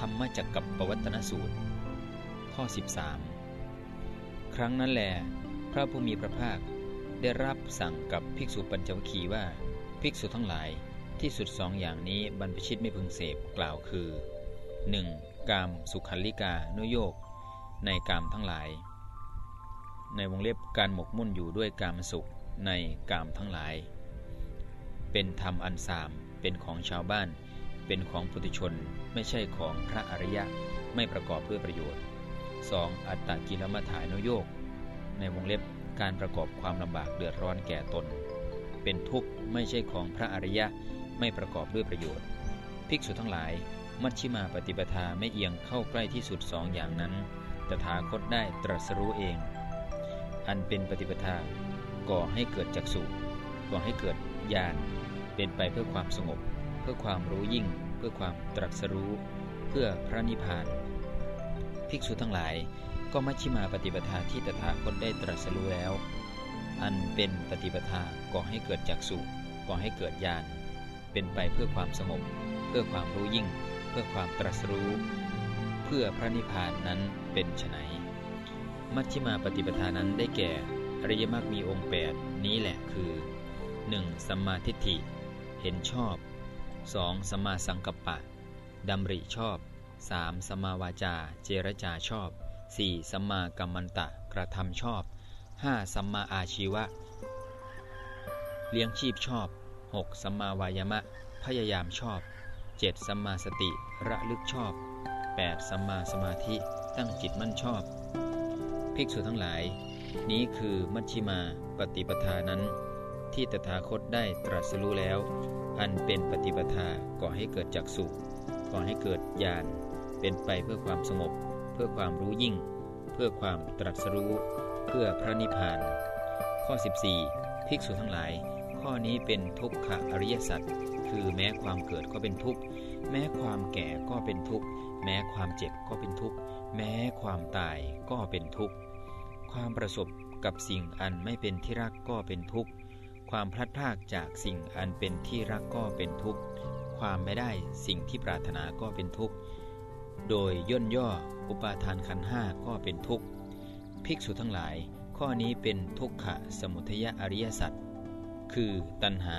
ธรรมจักกับปวัตนสูตร ข้อ 13 ครั้งนั้นแลพระผู้มีพระภาคได้รับสั่งกับภิกษุปัญจวัคคีย์ว่า ภิกษุทั้งหลายที่สุดสองอย่างนี้บรรพชิตไม่พึงเสพกล่าวคือ 1. กามสุขันลิกานุโยกในกามทั้งหลาย ในวงเล็บการหมกมุ่นอยู่ด้วยกามสุขในกามทั้งหลาย เป็นธรรมอันสามเป็นของชาวบ้าน เป็นของปุถุชนไม่ใช่ของพระอริยะไม่ประกอบด้วยประโยชน์ 2. อัตตกิลมัฐานโยก ในวงเล็บการประกอบความลำบากเดือดร้อนแก่ตน เป็นทุกข์ไม่ใช่ของพระอริยะไม่ประกอบด้วยประโยชน์ ภิกษุทั้งหลาย มัชชิมาปฏิปทาไม่เอียงเข้าใกล้ที่สุดสองอย่างนั้น ตถาคตได้ตรัสรู้เอง อันเป็นปฏิปทาก่อให้เกิดจักสุก่อให้เกิดญาณเป็นไปเพื่อความสงบ เพื่อความรู้ยิ่ง เพื่อความตรัสรู้ เพื่อพระนิพพาน ภิกษุทั้งหลายก็มัชชิมาปฏิปทาที่ตถาคตได้ตรัสรู้แล้ว อันเป็นปฏิปทาก่อให้เกิดจักสุก่อให้เกิดญาณเป็นไปเพื่อความสงบ เพื่อความรู้ยิ่ง เพื่อความตรัสรู้ เพื่อพระนิพพานนั้นเป็นไฉนมัชฌิมาปฏิปทานั้นได้แก่อริยมรรคมีองค์ 8 นี้แหละคือ 1. สัมมาทิฏฐิ เห็นชอบ 2. สัมมาสังกัปปะดำริชอบ 3. สัมมาวาจา เจรจาชอบ 4. สัมมากัมมันตะกระทำชอบ 5. สัมมาอาชีวะ เลี้ยงชีพชอบ 6. สัมมาวายามะ พยายามชอบ 7. สัมมาสติระลึกชอบ 8. สัมมาสมาธิตั้งจิตมั่นชอบ ภิกษุทั้งหลาย นี้คือมัชชิมาปฏิปทานั้น ที่ตถาคตได้ตรัสรู้แล้ว อันเป็นปฏิปทาก่อให้เกิดจักสุก่อให้เกิดญาณเป็นไปเพื่อความสงบ เพื่อความรู้ยิ่ง เพื่อความตรัสรู้ เพื่อพระนิพพาน ข้อ 14 ภิกษุทั้งหลาย ข้อนี้เป็นทุกขอริยสัจคือแม้ความเกิดก็เป็นทุกข์แม้ความแก่ก็เป็นทุกข์แม้ความเจ็บก็เป็นทุกข์แม้ความตายก็เป็นทุกข์ความประสบกับสิ่งอันไม่เป็นที่รักก็เป็นทุกข์ ความพลัดพรากจากสิ่งอันเป็นที่รักก็เป็นทุกข์ ความไม่ได้สิ่งที่ปรารถนาก็เป็นทุกข์ โดยย่นย่ออุปาทานขันห้าก็เป็นทุกข์ ภิกษุทั้งหลาย ข้อนี้เป็นทุกขะสมุทยอริยสัจ คือตัณหา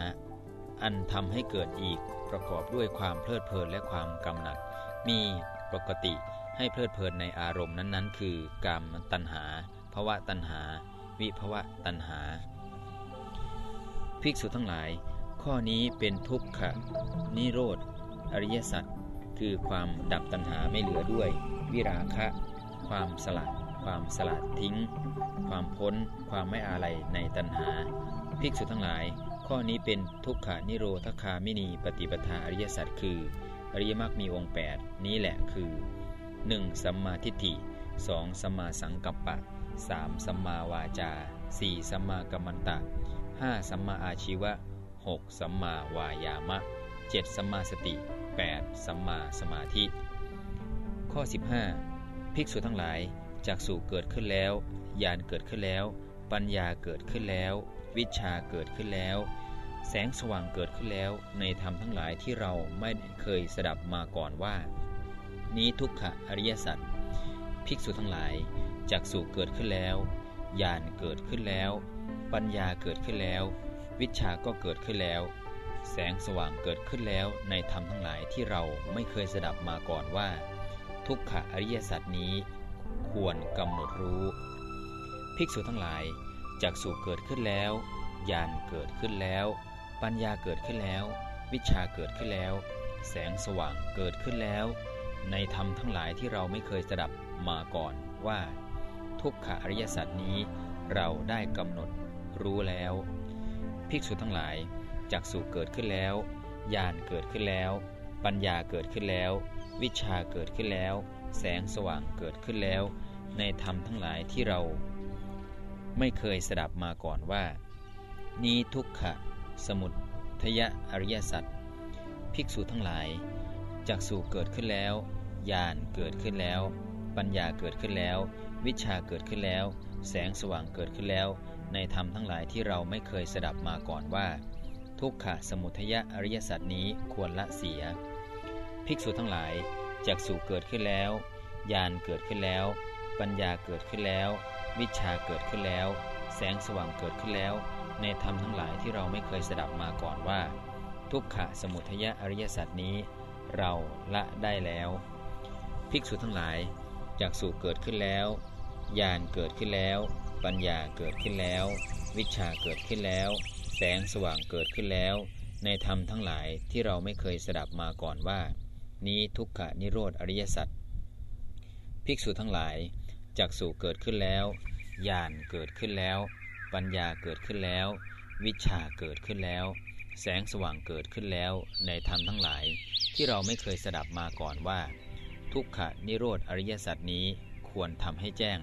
อันทำให้เกิดอีกประกอบด้วยความเพลิดเพลินและความกำหนัด มีปกติให้เพลิดเพลินในอารมณ์นั้นๆ คือกามตัณหาภวะตัณหา วิภวะตัณหา ภิกษุทั้งหลาย ข้อนี้เป็นทุกขะนิโรธ อริยสัจคือความดับตัณหาไม่เหลือด้วย วิราคะ ความสลัด ความสลัดทิ้ง ความพ้น ความไม่อาลัยในตัณหา ภิกษุทั้งหลาย ข้อนี้เป็นทุกขานิโรธคามินีปฏิปทาอริยสัจคือ อริยมรรคมีองค์ 8 นี้แหละคือ 1. สัมมาทิฏฐิ 2. สัมมาสังกัปปะ 3. สัมมาวาจา 4. สัมมากัมมันตะ 5. สัมมาอาชีวะ 6. สัมมาวายามะ 7. สัมมาสติ 8. สัมมาสมาธิ ข้อ 15 ภิกษุทั้งหลายจากสู่เกิดขึ้นแล้วญาณเกิดขึ้นแล้ว ปัญญาเกิดขึ้นแล้ว วิชาเกิดขึ้นแล้ว แสงสว่างเกิดขึ้นแล้ว ในธรรมทั้งหลายที่เราไม่เคยสดับมาก่อนว่า นี้ทุกขะอริยสัจภิกษุทั้งหลาย จากสู่เกิดขึ้นแล้วญาณเกิดขึ้นแล้ว ปัญญาเกิดขึ้นแล้ว วิชาก็เกิดขึ้นแล้ว แสงสว่างเกิดขึ้นแล้วในธรรมทั้งหลายที่เราไม่เคยสดับมาก่อนว่า ทุกขะอริยสัจนี้ ควรกำหนดรู้ ภิกษุทั้งหลายจากสู่เกิดขึ้นแล้วญาณเกิดขึ้นแล้ว ปัญญาเกิดขึ้นแล้ว วิชาเกิดขึ้นแล้ว แสงสว่างเกิดขึ้นแล้ว ในธรรมทั้งหลายที่เราไม่เคยสดับมาก่อนว่า ทุกขอริยสัจนี้ เราได้กำหนดรู้แล้ว ภิกษุทั้งหลายจากสู่เกิดขึ้นแล้วญาณเกิดขึ้นแล้ว ปัญญาเกิดขึ้นแล้ว วิชาเกิดขึ้นแล้ว แสงสว่างเกิดขึ้นแล้ว ในธรรมทั้งหลายที่เรา ไม่เคยสดับมาก่อนว่า นี้ทุกขะ สมุทยะอริยสัจภิกษุทั้งหลายจากสู่เกิดขึ้นแล้วญาณเกิดขึ้นแล้ว ปัญญาเกิดขึ้นแล้ว วิชาเกิดขึ้นแล้ว แสงสว่างเกิดขึ้นแล้ว ในธรรมทั้งหลายที่เราไม่เคยสดับมาก่อนว่า ทุกขะสมุทยอริยสัจนี้ควรละเสีย ภิกษุทั้งหลายจักสุเกิดขึ้นแล้วญาณเกิดขึ้นแล้ว ปัญญาเกิดขึ้นแล้ว วิชาเกิดขึ้นแล้ว แสงสว่างเกิดขึ้นแล้ว ในธรรมทั้งหลายที่เราไม่เคยสดับมาก่อนว่า ทุกขะสมุทยอริยสัจนี้ เราละได้แล้ว ภิกษุทั้งหลายจากสุเกิดขึ้นแล้ว ญาณเกิดขึ้นแล้ว ปัญญาเกิดขึ้นแล้ว วิชาเกิดขึ้นแล้ว แสงสว่างเกิดขึ้นแล้ว ในธรรมทั้งหลายที่เราไม่เคยสดับมาก่อนว่า นี้ทุกขะนิโรธอริยสัจภิกษุทั้งหลายจากสุเกิดขึ้นแล้วญาณเกิดขึ้นแล้ว ปัญญาเกิดขึ้นแล้ว วิชาเกิดขึ้นแล้ว แสงสว่างเกิดขึ้นแล้ว ในธรรมทั้งหลาย ที่เราไม่เคยสดับมาก่อนว่า ทุกขะนิโรธอริยสัจนี้ควรทำให้แจ้ง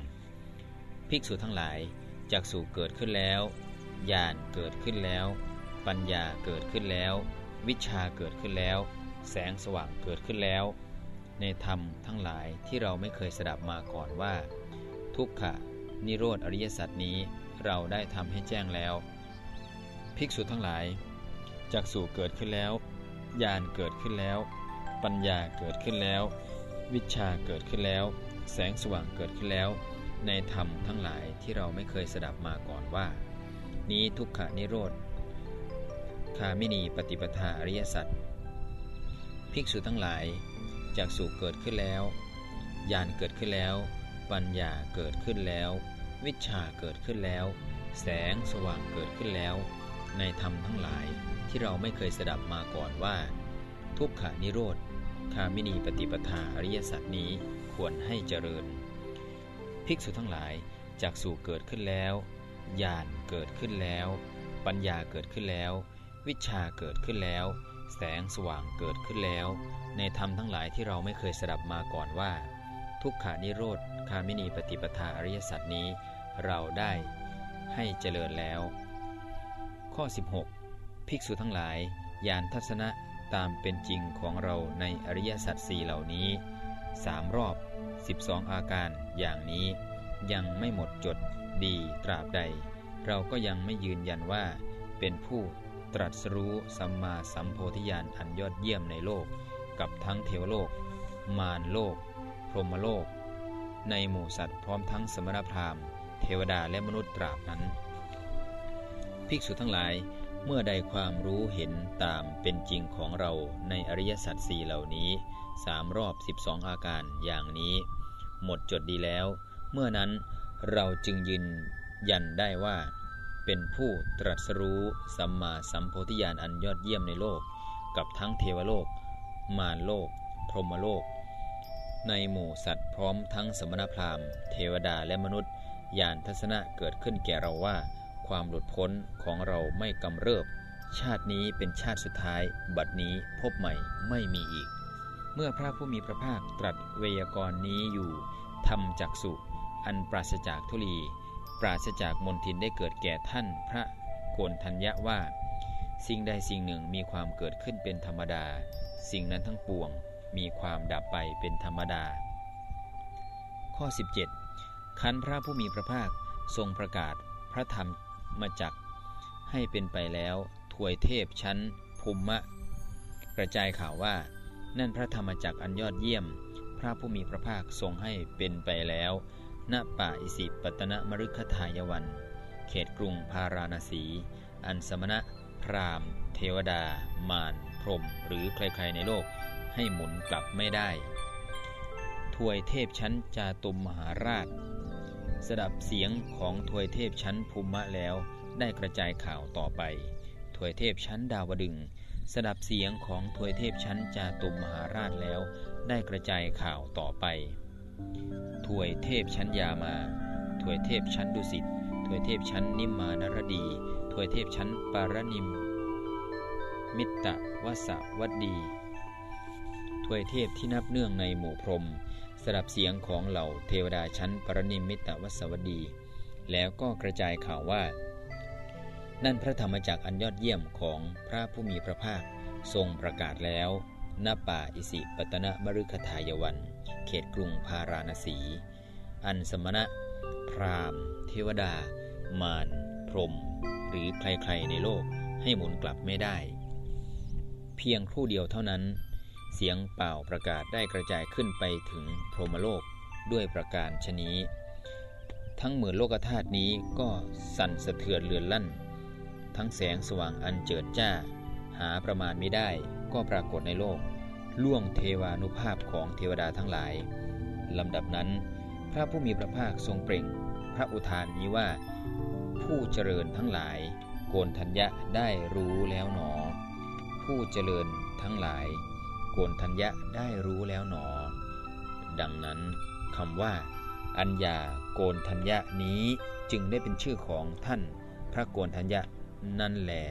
ภิกษุทั้งหลายจากสู่เกิดขึ้นแล้วญาณเกิดขึ้นแล้ว ปัญญาเกิดขึ้นแล้ว วิชาเกิดขึ้นแล้ว แสงสว่างเกิดขึ้นแล้ว ในธรรมทั้งหลายที่เราไม่เคยสดับมาก่อนว่า ทุกขะนิโรธอริยสัจนี้เราได้ทำให้แจ้งแล้ว ภิกษุทั้งหลายจากสู่เกิดขึ้นแล้วญาณเกิดขึ้นแล้ว ปัญญาเกิดขึ้นแล้ว วิชาเกิดขึ้นแล้ว แสงสว่างเกิดขึ้นแล้ว ในธรรมทั้งหลายที่เราไม่เคยสดับมาก่อนว่า นี้ทุกขนิโรธคามินีปฏิปทาอริยสัจภิกษุทั้งหลายจากสู่เกิดขึ้นแล้วญาณเกิดขึ้นแล้ว ปัญญาเกิดขึ้นแล้ว วิชาเกิดขึ้นแล้ว แสงสว่างเกิดขึ้นแล้ว ในธรรมทั้งหลายที่เราไม่เคยสดับมาก่อนว่า ทุกขานิโรธคามินีปฏิปทาอริยสัจนี้ควรให้เจริญ ภิกษุทั้งหลายจากสู่เกิดขึ้นแล้วญาณเกิดขึ้นแล้ว ปัญญาเกิดขึ้นแล้ว วิชาเกิดขึ้นแล้ว แสงสว่างเกิดขึ้นแล้ว ในธรรมทั้งหลายที่เราไม่เคยสดับมาก่อนว่า ทุกขานิโรธคามินีปฏิปทาอริยสัจนี้ เราได้ให้เจริญแล้ว ข้อ 16 ภิกษุทั้งหลายยานทัศนะตามเป็นจริงของเราในอริยสัจสี่เหล่านี้สามรอบ 12 อาการอย่างนี้ยังไม่หมดจดดีตราบใด เราก็ยังไม่ยืนยันว่า เป็นผู้ตรัสรู้สัมมาสัมโพธิญาณอันยอดเยี่ยมในโลก กับทั้งเทวโลก มารโลก พรหมโลก ในหมู่สัตว์พร้อมทั้งสมณพราหมณ์ เทวดาและมนุษย์ตราบนั้น ภิกษุทั้งหลาย เมื่อใดความรู้เห็นตามเป็นจริงของเราในอริยสัจสี่เหล่านี้สามรอบ 12 อาการอย่างนี้ หมดจดดีแล้ว เมื่อนั้นเราจึงยืนยันได้ว่า เป็นผู้ตรัสรู้สัมมาสัมโพธิญาณอันยอดเยี่ยมในโลก กับทั้งเทวโลก มารโลก พรหมโลก ในหมู่สัตว์พร้อมทั้งสมณพราหมณ์ เทวดาและมนุษย์ญาณทัศนะเกิดขึ้นแก่เราว่า ความหลุดพ้นของเราไม่กำเริบ ชาตินี้เป็นชาติสุดท้าย บัดนี้พบใหม่ไม่มีอีก เมื่อพระผู้มีพระภาคตรัสเวยากรณ์นี้อยู่ทำจักสุอันปราศจากทุลี ปราศจากมนทินได้เกิดแก่ท่านพระโกนทัญญะว่า สิ่งใดสิ่งหนึ่งมีความเกิดขึ้นเป็นธรรมดา สิ่งนั้นทั้งปวงมีความดับไปเป็นธรรมดา ข้อ 17 คันพระผู้มีพระภาคทรงประกาศพระธรรม มาจักให้เป็นไปแล้วถวยเทพชั้นภูมิมะ กระจายข่าวว่า นั่นพระธรรมจักอันยอดเยี่ยม พระผู้มีพระภาคทรงให้เป็นไปแล้ว ณป่าอิสิปตนมฤคทายวัน เขตกรุงพาราณสี อันสมณะ พรามเทวดา มาร พรหมหรือใครๆในโลกให้หมุนกลับไม่ได้ ถวยเทพชั้นจาตุมมหาราช สดับเสียงของถวยเทพชั้นภูมิมะแล้ว ได้กระจายข่าวต่อไปถวยเทพชั้นดาวดึงสดับเสียงของถวยเทพชั้นจาตุมมหาราชแล้ว ได้กระจายข่าวต่อไปถวยเทพชั้นยามาถวยเทพชั้นดุสิตถวยเทพชั้นนิมมานรดีถวยเทพชั้นปารนิม มิตรวสวัดดีถวยเทพที่นับเนื่องในหมู่พรหม สดับเสียงของเหล่าเทวดาชั้นปรนิมิตวสวดี แล้วก็กระจายข่าวว่า นั่นพระธรรมจักรอันยอดเยี่ยมของพระผู้มีพระภาคทรงประกาศแล้วณป่าอิสิปตนะมฤคทายวัน เขตกรุงพาราณสี อันสมณะ พรามเทวดา มารพรหมหรือใครๆในโลกให้หมุนกลับไม่ได้ เพียงครู่เดียวเท่านั้น เสียงเป่าประกาศได้กระจายขึ้นไปถึงพรหมโลกด้วยประการชนี้ ทั้งหมื่นโลกธาตุนี้ก็สั่นสะเทือนเลือนลั่น ทั้งแสงสว่างอันเจิดจ้า หาประมาณไม่ได้ก็ปรากฏในโลก ล่วงเทวานุภาพของเทวดาทั้งหลายลำดับนั้น พระผู้มีพระภาคทรงเปล่ง พระอุทานนี้ว่า ผู้เจริญทั้งหลาย โกนทัญญะได้รู้แล้วหนอ ผู้เจริญทั้งหลาย โกนทัญญะได้รู้แล้วหนอ ดังนั้นคำว่า อัญญาโกนทัญญะนี้จึงได้เป็นชื่อของท่านพระโกนทัญญะนั่นแหละ